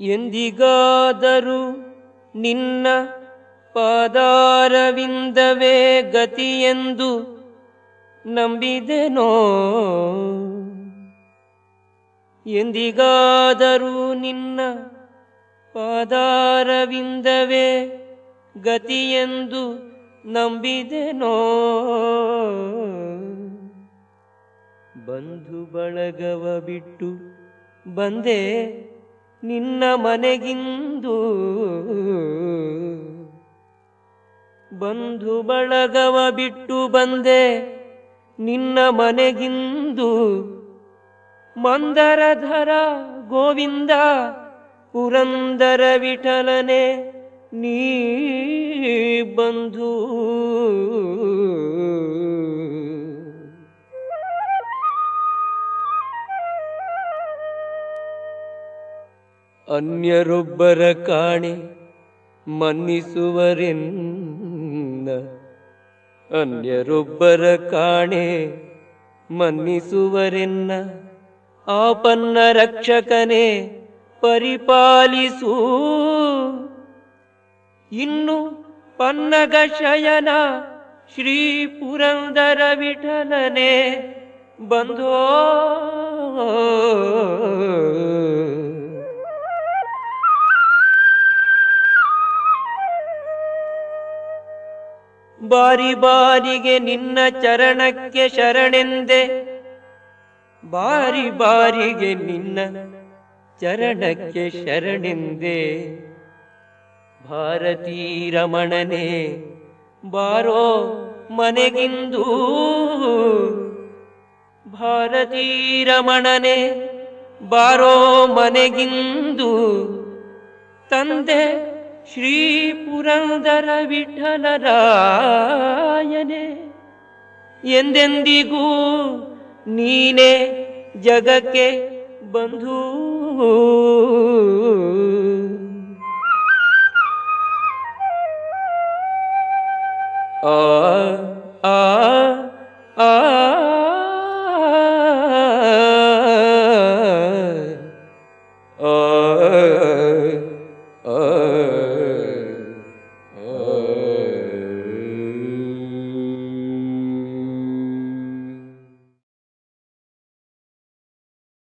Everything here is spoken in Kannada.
ಎಂದಿಗಾದರೂ ನಿನ್ನ ಪಾದಾರವಿಂದವೇ ಗತಿಯೆಂದು ನಂಬಿದೆನೋ? ಎಂದಿಗಾದರೂ ನಿನ್ನ ಪಾದಾರವಿಂದವೇ ಗತಿಯೆಂದು ನಂಬಿದೆನೋ? ಬಂಧು ಬಳಗವ ಬಿಟ್ಟು ಬಂದೆ ನಿನ್ನ ಮನೆಗಿಂದು ಬಂಧು ಬಳಗವ ಬಿಟ್ಟು ಬಂದೆ ನಿನ್ನ ಮನೆಗಿಂದು ಮಂದರಧರ ಗೋವಿಂದ ಪುರಂದರ ವಿಠಲನೆ ನೀ ಬಂಧು ಅನ್ಯರೊಬ್ಬರ ಕಾಣೆ ಮನ್ನಿಸುವರೆನ್ನ. ಅನ್ಯರೊಬ್ಬರ ಕಾಣೆ ಮನ್ನಿಸುವರೆನ್ನ. ಆಪನ್ನ ರಕ್ಷಕನೇ ಪರಿಪಾಲಿಸು. ಇನ್ನು ಪನ್ನಗ ಶಯನ ಶ್ರೀ ಪುರಂದರ ವಿಠಲನೆ. ಬಂಧೋ ಬಾರಿ ಬಾರಿಗೆ ನಿನ್ನ ಚರಣಕ್ಕೆ ಶರಣೆಂದೆ. ಬಾರಿ ಬಾರಿಗೆ ನಿನ್ನ ಚರಣಕ್ಕೆ ಶರಣೆಂದೆ. ಭಾರತೀ ರಮಣನೆ ಬಾರೋ ಮನೆಗಿಂದು. ಭಾರತೀ ರಮಣನೆ ಬಾರೋ ಮನೆಗಿಂದು. ತಂದೆ ಶ್ರೀ ಪುರಂದರ ವಿಠಲರಾಯನೆ ಎಂದೆಂದಿಗೂ ನೀನೇ ಜಗಕ್ಕೆ ಬಂಧು. ಆ ಆ ಆ.